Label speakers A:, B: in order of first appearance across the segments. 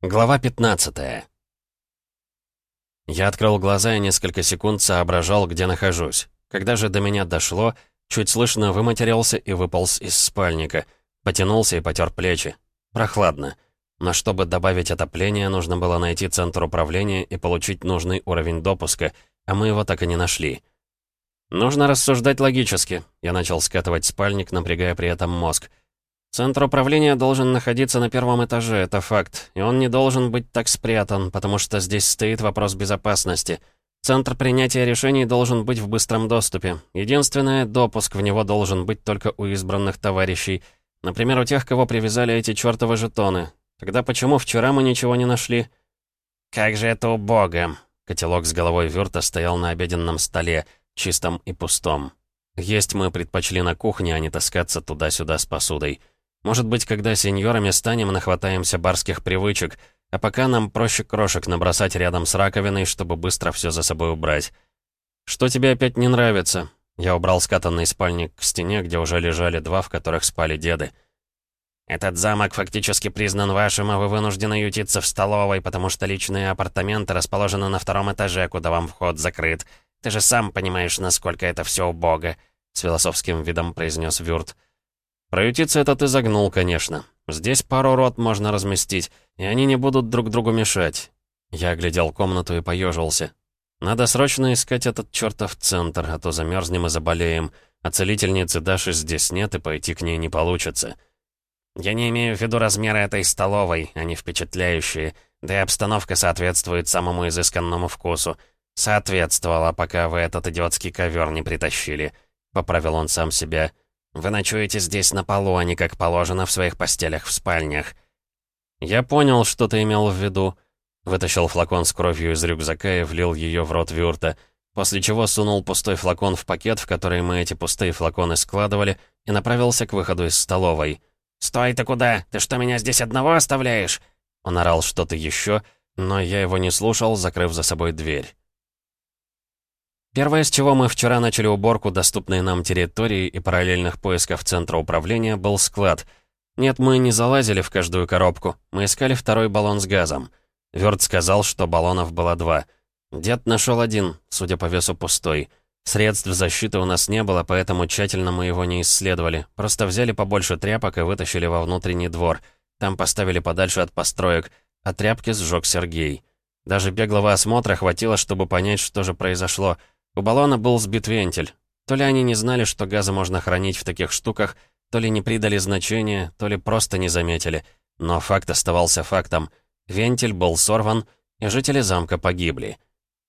A: Глава 15 Я открыл глаза и несколько секунд соображал, где нахожусь. Когда же до меня дошло, чуть слышно выматерился и выполз из спальника. Потянулся и потер плечи. Прохладно. Но чтобы добавить отопление, нужно было найти центр управления и получить нужный уровень допуска, а мы его так и не нашли. Нужно рассуждать логически. Я начал скатывать спальник, напрягая при этом мозг. Центр управления должен находиться на первом этаже, это факт. И он не должен быть так спрятан, потому что здесь стоит вопрос безопасности. Центр принятия решений должен быть в быстром доступе. Единственное, допуск в него должен быть только у избранных товарищей. Например, у тех, кого привязали эти чертовы жетоны. Тогда почему вчера мы ничего не нашли? «Как же это убого!» Котелок с головой Вюрта стоял на обеденном столе, чистом и пустом. Есть мы предпочли на кухне, а не таскаться туда-сюда с посудой. Может быть, когда сеньорами станем, нахватаемся барских привычек, а пока нам проще крошек набросать рядом с раковиной, чтобы быстро все за собой убрать. Что тебе опять не нравится? Я убрал скатанный спальник к стене, где уже лежали два, в которых спали деды. «Этот замок фактически признан вашим, а вы вынуждены ютиться в столовой, потому что личные апартаменты расположены на втором этаже, куда вам вход закрыт. Ты же сам понимаешь, насколько это все убого», — с философским видом произнес Вюрт. Проютиться это ты загнул, конечно. Здесь пару рот можно разместить, и они не будут друг другу мешать. Я оглядел комнату и поежился. Надо срочно искать этот чертов центр, а то замерзнем и заболеем. А целительницы Даши здесь нет, и пойти к ней не получится. Я не имею в виду размеры этой столовой, они впечатляющие, да и обстановка соответствует самому изысканному вкусу. Соответствовала, пока вы этот идиотский ковер не притащили. Поправил он сам себя. Вы ночуете здесь на полу, а не как положено в своих постелях в спальнях». «Я понял, что ты имел в виду». Вытащил флакон с кровью из рюкзака и влил ее в рот Вюрта, после чего сунул пустой флакон в пакет, в который мы эти пустые флаконы складывали, и направился к выходу из столовой. «Стой ты куда? Ты что, меня здесь одного оставляешь?» Он орал что-то еще, но я его не слушал, закрыв за собой дверь. Первое, с чего мы вчера начали уборку доступной нам территории и параллельных поисков центра управления, был склад. Нет, мы не залазили в каждую коробку. Мы искали второй баллон с газом. Вёрт сказал, что баллонов было два. Дед нашел один, судя по весу пустой. Средств защиты у нас не было, поэтому тщательно мы его не исследовали. Просто взяли побольше тряпок и вытащили во внутренний двор. Там поставили подальше от построек, а тряпки сжег Сергей. Даже беглого осмотра хватило, чтобы понять, что же произошло — у баллона был сбит вентиль. То ли они не знали, что газы можно хранить в таких штуках, то ли не придали значения, то ли просто не заметили. Но факт оставался фактом. Вентиль был сорван, и жители замка погибли.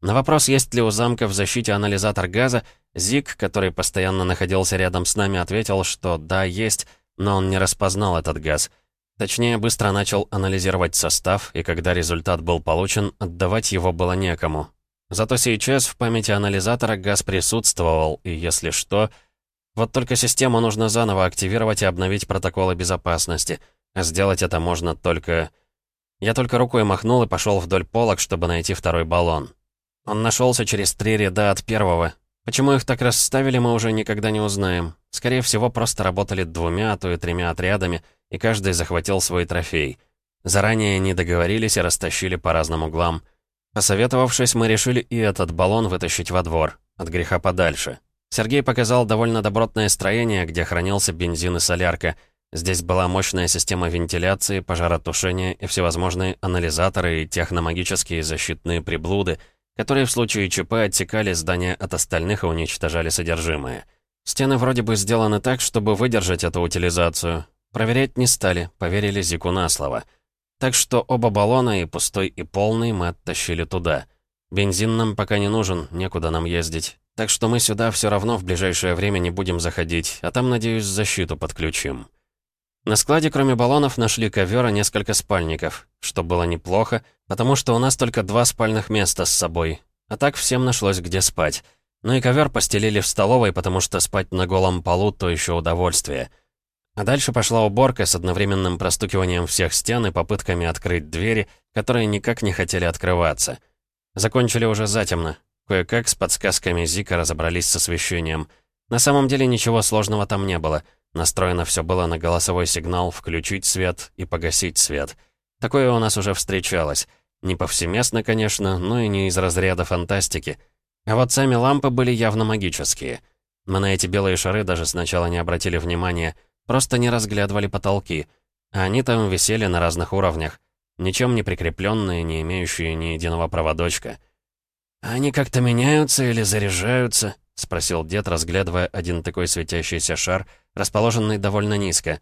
A: На вопрос, есть ли у замка в защите анализатор газа, Зик, который постоянно находился рядом с нами, ответил, что да, есть, но он не распознал этот газ. Точнее, быстро начал анализировать состав, и когда результат был получен, отдавать его было некому. Зато сейчас в памяти анализатора газ присутствовал, и если что... Вот только систему нужно заново активировать и обновить протоколы безопасности. А сделать это можно только... Я только рукой махнул и пошел вдоль полок, чтобы найти второй баллон. Он нашелся через три ряда от первого. Почему их так расставили, мы уже никогда не узнаем. Скорее всего, просто работали двумя, а то и тремя отрядами, и каждый захватил свой трофей. Заранее не договорились и растащили по разным углам. Посоветовавшись, мы решили и этот баллон вытащить во двор, от греха подальше. Сергей показал довольно добротное строение, где хранился бензин и солярка. Здесь была мощная система вентиляции, пожаротушения и всевозможные анализаторы и техномагические защитные приблуды, которые в случае ЧП отсекали здание от остальных и уничтожали содержимое. Стены вроде бы сделаны так, чтобы выдержать эту утилизацию. Проверять не стали, поверили Зику на слово — так что оба баллона, и пустой, и полный, мы оттащили туда. Бензин нам пока не нужен, некуда нам ездить. Так что мы сюда все равно в ближайшее время не будем заходить, а там, надеюсь, защиту подключим. На складе, кроме баллонов, нашли ковер и несколько спальников, что было неплохо, потому что у нас только два спальных места с собой. А так всем нашлось где спать. Ну и ковер постелили в столовой, потому что спать на голом полу — то еще удовольствие — а дальше пошла уборка с одновременным простукиванием всех стен и попытками открыть двери, которые никак не хотели открываться. Закончили уже затемно. Кое-как с подсказками Зика разобрались с освещением. На самом деле ничего сложного там не было. Настроено все было на голосовой сигнал «включить свет» и «погасить свет». Такое у нас уже встречалось. Не повсеместно, конечно, но и не из разряда фантастики. А вот сами лампы были явно магические. Мы на эти белые шары даже сначала не обратили внимания, просто не разглядывали потолки. А они там висели на разных уровнях, ничем не прикрепленные, не имеющие ни единого проводочка. «Они как-то меняются или заряжаются?» — спросил дед, разглядывая один такой светящийся шар, расположенный довольно низко.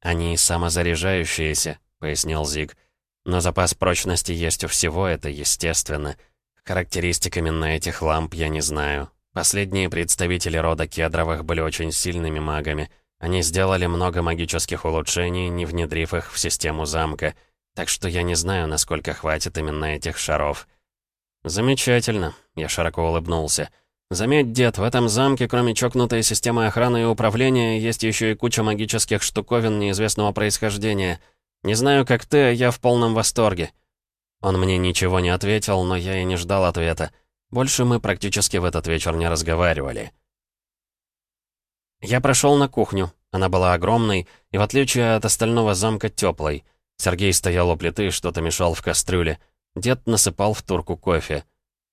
A: «Они самозаряжающиеся», — пояснил Зиг. «Но запас прочности есть у всего, это естественно. Характеристиками на этих ламп я не знаю. Последние представители рода Кедровых были очень сильными магами. Они сделали много магических улучшений, не внедрив их в систему замка. Так что я не знаю, насколько хватит именно этих шаров». «Замечательно», — я широко улыбнулся. «Заметь, дед, в этом замке, кроме чокнутой системы охраны и управления, есть еще и куча магических штуковин неизвестного происхождения». «Не знаю, как ты, а я в полном восторге». Он мне ничего не ответил, но я и не ждал ответа. Больше мы практически в этот вечер не разговаривали. Я прошел на кухню. Она была огромной и, в отличие от остального замка, теплой. Сергей стоял у плиты и что-то мешал в кастрюле. Дед насыпал в турку кофе.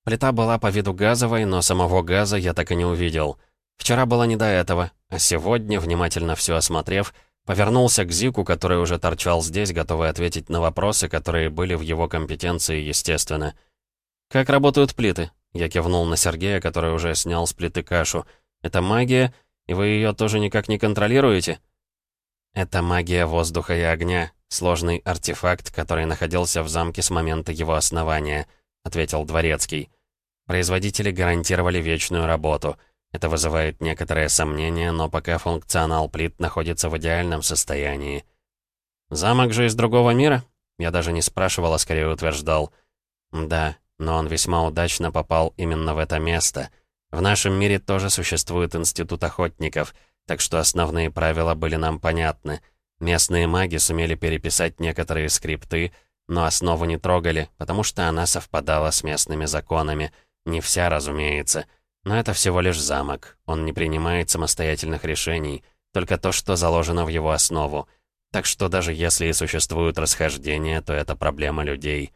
A: Плита была по виду газовой, но самого газа я так и не увидел. Вчера было не до этого, а сегодня, внимательно все осмотрев, Повернулся к Зику, который уже торчал здесь, готовый ответить на вопросы, которые были в его компетенции, естественно. «Как работают плиты?» Я кивнул на Сергея, который уже снял с плиты кашу. «Это магия, и вы ее тоже никак не контролируете?» «Это магия воздуха и огня, сложный артефакт, который находился в замке с момента его основания», — ответил Дворецкий. «Производители гарантировали вечную работу». Это вызывает некоторые сомнения, но пока функционал плит находится в идеальном состоянии. «Замок же из другого мира?» Я даже не спрашивал, а скорее утверждал. «Да, но он весьма удачно попал именно в это место. В нашем мире тоже существует институт охотников, так что основные правила были нам понятны. Местные маги сумели переписать некоторые скрипты, но основу не трогали, потому что она совпадала с местными законами. Не вся, разумеется». Но это всего лишь замок. Он не принимает самостоятельных решений, только то, что заложено в его основу. Так что даже если и существуют расхождения, то это проблема людей.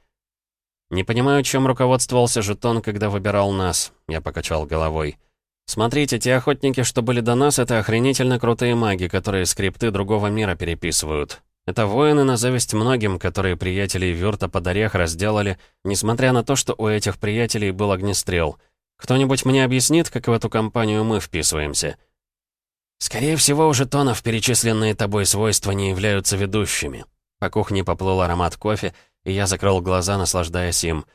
A: «Не понимаю, чем руководствовался жетон, когда выбирал нас», — я покачал головой. «Смотрите, те охотники, что были до нас, это охренительно крутые маги, которые скрипты другого мира переписывают. Это воины на зависть многим, которые приятелей Вюрта под орех разделали, несмотря на то, что у этих приятелей был огнестрел. Кто-нибудь мне объяснит, как в эту компанию мы вписываемся?» «Скорее всего, у жетонов перечисленные тобой свойства не являются ведущими». По кухне поплыл аромат кофе, и я закрыл глаза, наслаждаясь им.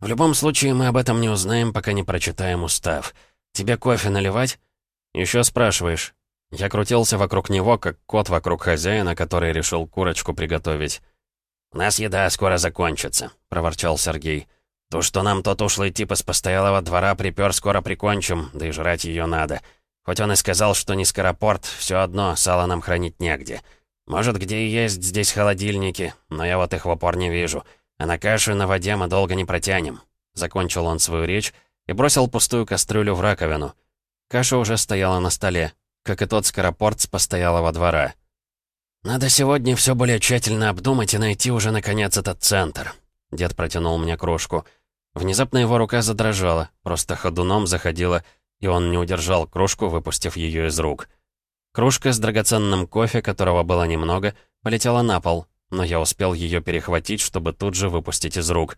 A: «В любом случае, мы об этом не узнаем, пока не прочитаем устав. Тебе кофе наливать?» «Еще спрашиваешь». Я крутился вокруг него, как кот вокруг хозяина, который решил курочку приготовить. «У нас еда скоро закончится», — проворчал Сергей. То, что нам тот ушлый тип из постоялого двора припер, скоро прикончим, да и жрать ее надо. Хоть он и сказал, что не скоропорт, все одно, сало нам хранить негде. Может, где и есть здесь холодильники, но я вот их в упор не вижу. А на кашу на воде мы долго не протянем. Закончил он свою речь и бросил пустую кастрюлю в раковину. Каша уже стояла на столе, как и тот скоропорт с постоялого двора. «Надо сегодня все более тщательно обдумать и найти уже, наконец, этот центр». Дед протянул мне кружку — Внезапно его рука задрожала, просто ходуном заходила, и он не удержал кружку, выпустив ее из рук. Кружка с драгоценным кофе, которого было немного, полетела на пол, но я успел ее перехватить, чтобы тут же выпустить из рук.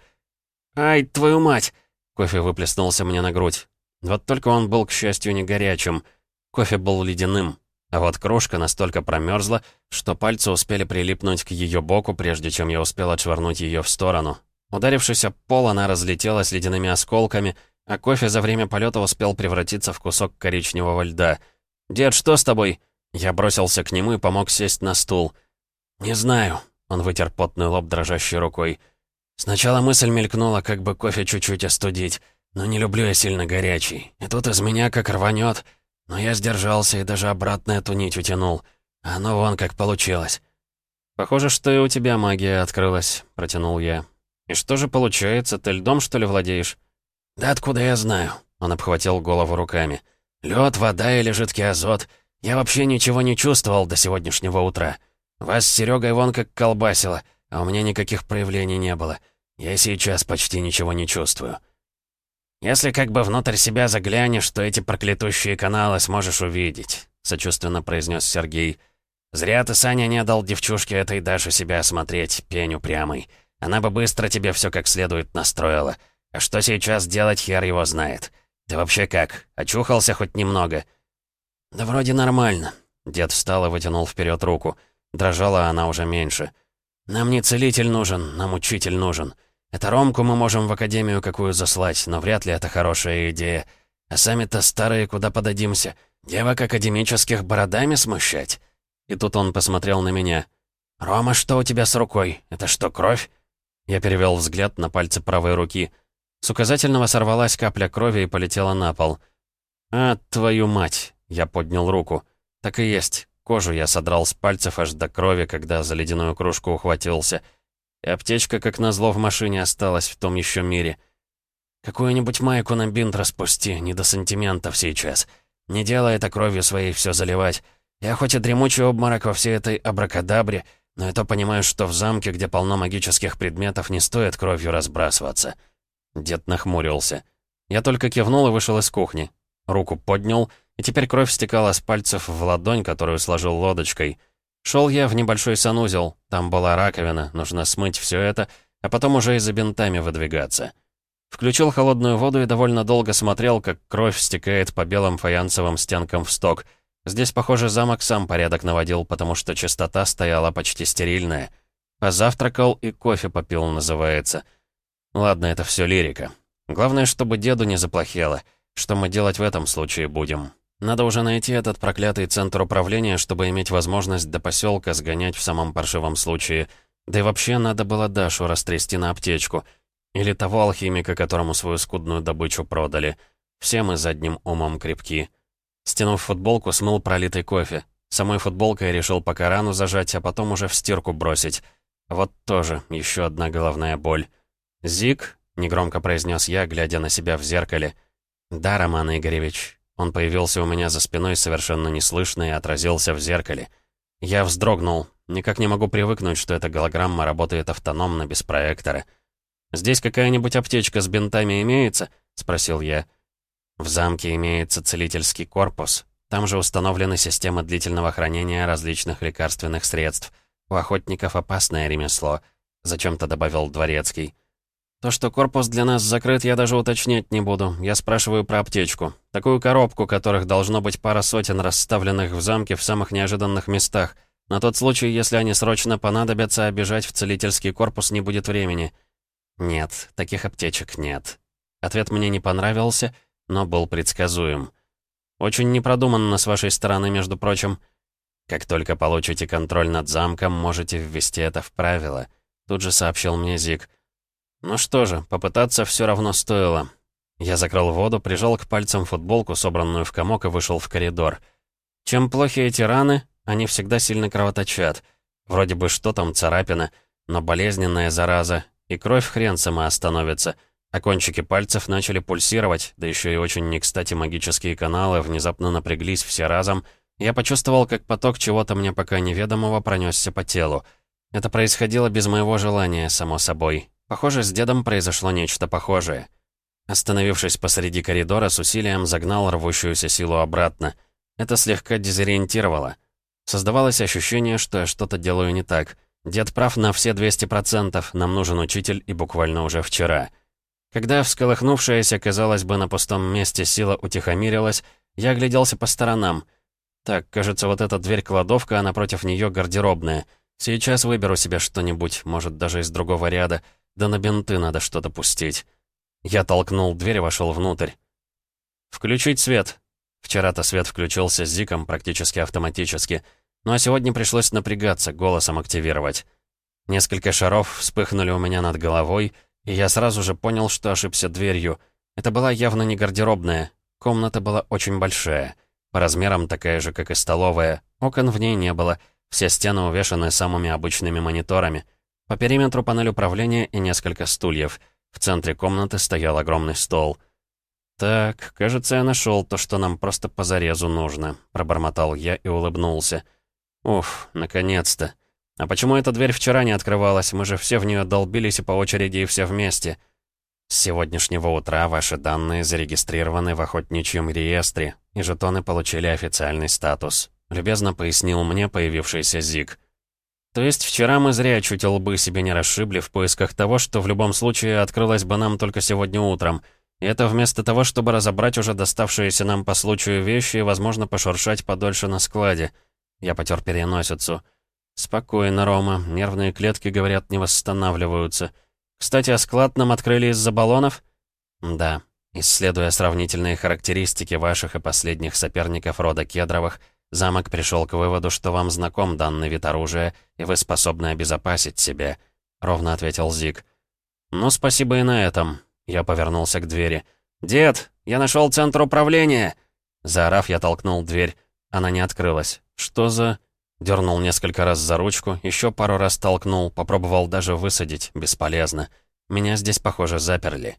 A: «Ай, твою мать!» Кофе выплеснулся мне на грудь. Вот только он был, к счастью, не горячим. Кофе был ледяным. А вот кружка настолько промерзла, что пальцы успели прилипнуть к ее боку, прежде чем я успел отшвырнуть ее в сторону, Ударившись об пол, она разлетелась ледяными осколками, а кофе за время полета успел превратиться в кусок коричневого льда. «Дед, что с тобой?» Я бросился к нему и помог сесть на стул. «Не знаю», — он вытер потный лоб дрожащей рукой. «Сначала мысль мелькнула, как бы кофе чуть-чуть остудить, но не люблю я сильно горячий. И тут из меня как рванет. Но я сдержался и даже обратно эту нить утянул. А оно вон как получилось». «Похоже, что и у тебя магия открылась», — протянул я. «И что же получается, ты льдом, что ли, владеешь?» «Да откуда я знаю?» Он обхватил голову руками. «Лед, вода или жидкий азот. Я вообще ничего не чувствовал до сегодняшнего утра. Вас с Серегой вон как колбасило. а у меня никаких проявлений не было. Я сейчас почти ничего не чувствую». «Если как бы внутрь себя заглянешь, то эти проклятущие каналы сможешь увидеть», — сочувственно произнес Сергей. «Зря ты, Саня, не дал девчушке этой даже себя осмотреть, пень упрямый. Она бы быстро тебе все как следует настроила. А что сейчас делать, хер его знает. Ты вообще как, очухался хоть немного?» «Да вроде нормально». Дед встал и вытянул вперед руку. Дрожала она уже меньше. «Нам не целитель нужен, нам учитель нужен. Это Ромку мы можем в академию какую заслать, но вряд ли это хорошая идея. А сами-то старые куда подадимся? Девок академических бородами смущать?» И тут он посмотрел на меня. «Рома, что у тебя с рукой? Это что, кровь?» Я перевел взгляд на пальцы правой руки. С указательного сорвалась капля крови и полетела на пол. «А, твою мать!» Я поднял руку. «Так и есть. Кожу я содрал с пальцев аж до крови, когда за ледяную кружку ухватился. И аптечка, как назло, в машине осталась в том еще мире. Какую-нибудь майку на бинт распусти, не до сантиментов сейчас. Не делай это кровью своей все заливать. Я хоть и дремучий обморок во всей этой абракадабре, но и то понимаю, что в замке, где полно магических предметов, не стоит кровью разбрасываться». Дед нахмурился. Я только кивнул и вышел из кухни. Руку поднял, и теперь кровь стекала с пальцев в ладонь, которую сложил лодочкой — Шел я в небольшой санузел, там была раковина, нужно смыть все это, а потом уже и за бинтами выдвигаться. Включил холодную воду и довольно долго смотрел, как кровь стекает по белым фаянсовым стенкам в сток. Здесь, похоже, замок сам порядок наводил, потому что чистота стояла почти стерильная. Позавтракал и кофе попил, называется. Ладно, это все лирика. Главное, чтобы деду не заплохело. Что мы делать в этом случае будем? Надо уже найти этот проклятый центр управления, чтобы иметь возможность до поселка сгонять в самом паршивом случае. Да и вообще надо было Дашу растрясти на аптечку. Или того алхимика, которому свою скудную добычу продали. Все мы задним умом крепки. Стянув футболку, смыл пролитый кофе. Самой футболкой решил пока рану зажать, а потом уже в стирку бросить. Вот тоже еще одна головная боль. «Зик», — негромко произнес я, глядя на себя в зеркале. «Да, Роман Игоревич, он появился у меня за спиной совершенно неслышно и отразился в зеркале. Я вздрогнул. Никак не могу привыкнуть, что эта голограмма работает автономно, без проектора. «Здесь какая-нибудь аптечка с бинтами имеется?» — спросил я. «В замке имеется целительский корпус. Там же установлены системы длительного хранения различных лекарственных средств. У охотников опасное ремесло», — зачем-то добавил Дворецкий. То, что корпус для нас закрыт, я даже уточнять не буду. Я спрашиваю про аптечку. Такую коробку, которых должно быть пара сотен, расставленных в замке в самых неожиданных местах. На тот случай, если они срочно понадобятся, бежать в целительский корпус не будет времени. Нет, таких аптечек нет. Ответ мне не понравился, но был предсказуем. Очень непродуманно с вашей стороны, между прочим. Как только получите контроль над замком, можете ввести это в правила. Тут же сообщил мне Зик. Ну что же, попытаться все равно стоило. Я закрыл воду, прижал к пальцам футболку, собранную в комок, и вышел в коридор. Чем плохи эти раны, они всегда сильно кровоточат. Вроде бы что там, царапина, но болезненная зараза, и кровь хрен сама остановится. А кончики пальцев начали пульсировать, да еще и очень не кстати магические каналы внезапно напряглись все разом. Я почувствовал, как поток чего-то мне пока неведомого пронесся по телу. Это происходило без моего желания, само собой. Похоже, с дедом произошло нечто похожее. Остановившись посреди коридора, с усилием загнал рвущуюся силу обратно. Это слегка дезориентировало. Создавалось ощущение, что я что-то делаю не так. Дед прав на все 200%, нам нужен учитель и буквально уже вчера. Когда всколыхнувшаяся, казалось бы, на пустом месте сила утихомирилась, я огляделся по сторонам. Так, кажется, вот эта дверь-кладовка, а напротив нее гардеробная. Сейчас выберу себе что-нибудь, может, даже из другого ряда — да на бинты надо что-то пустить. Я толкнул дверь и вошел внутрь. «Включить свет». Вчера-то свет включился с Зиком практически автоматически. Ну а сегодня пришлось напрягаться, голосом активировать. Несколько шаров вспыхнули у меня над головой, и я сразу же понял, что ошибся дверью. Это была явно не гардеробная. Комната была очень большая. По размерам такая же, как и столовая. Окон в ней не было. Все стены увешаны самыми обычными мониторами — по периметру панель управления и несколько стульев. В центре комнаты стоял огромный стол. «Так, кажется, я нашел то, что нам просто по зарезу нужно», — пробормотал я и улыбнулся. «Уф, наконец-то. «А почему эта дверь вчера не открывалась? Мы же все в нее долбились и по очереди, и все вместе». «С сегодняшнего утра ваши данные зарегистрированы в охотничьем реестре, и жетоны получили официальный статус», — любезно пояснил мне появившийся Зиг. «То есть вчера мы зря чуть лбы себе не расшибли в поисках того, что в любом случае открылось бы нам только сегодня утром». И это вместо того, чтобы разобрать уже доставшиеся нам по случаю вещи и, возможно, пошуршать подольше на складе. Я потер переносицу. «Спокойно, Рома. Нервные клетки, говорят, не восстанавливаются. Кстати, а склад нам открыли из-за баллонов?» «Да. Исследуя сравнительные характеристики ваших и последних соперников рода Кедровых, замок пришел к выводу, что вам знаком данный вид оружия, и вы способны обезопасить себя», — ровно ответил Зиг. «Ну, спасибо и на этом. Я повернулся к двери. «Дед, я нашел центр управления!» Заорав, я толкнул дверь. Она не открылась. «Что за...» Дернул несколько раз за ручку, еще пару раз толкнул, попробовал даже высадить. Бесполезно. Меня здесь, похоже, заперли.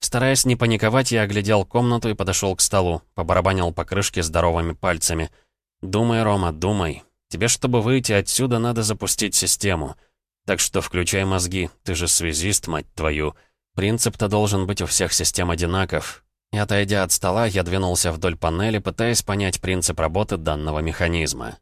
A: Стараясь не паниковать, я оглядел комнату и подошел к столу, побарабанил по крышке здоровыми пальцами. «Думай, Рома, думай. Тебе, чтобы выйти отсюда, надо запустить систему. Так что включай мозги, ты же связист, мать твою». Принцип-то должен быть у всех систем одинаков. И отойдя от стола, я двинулся вдоль панели, пытаясь понять принцип работы данного механизма.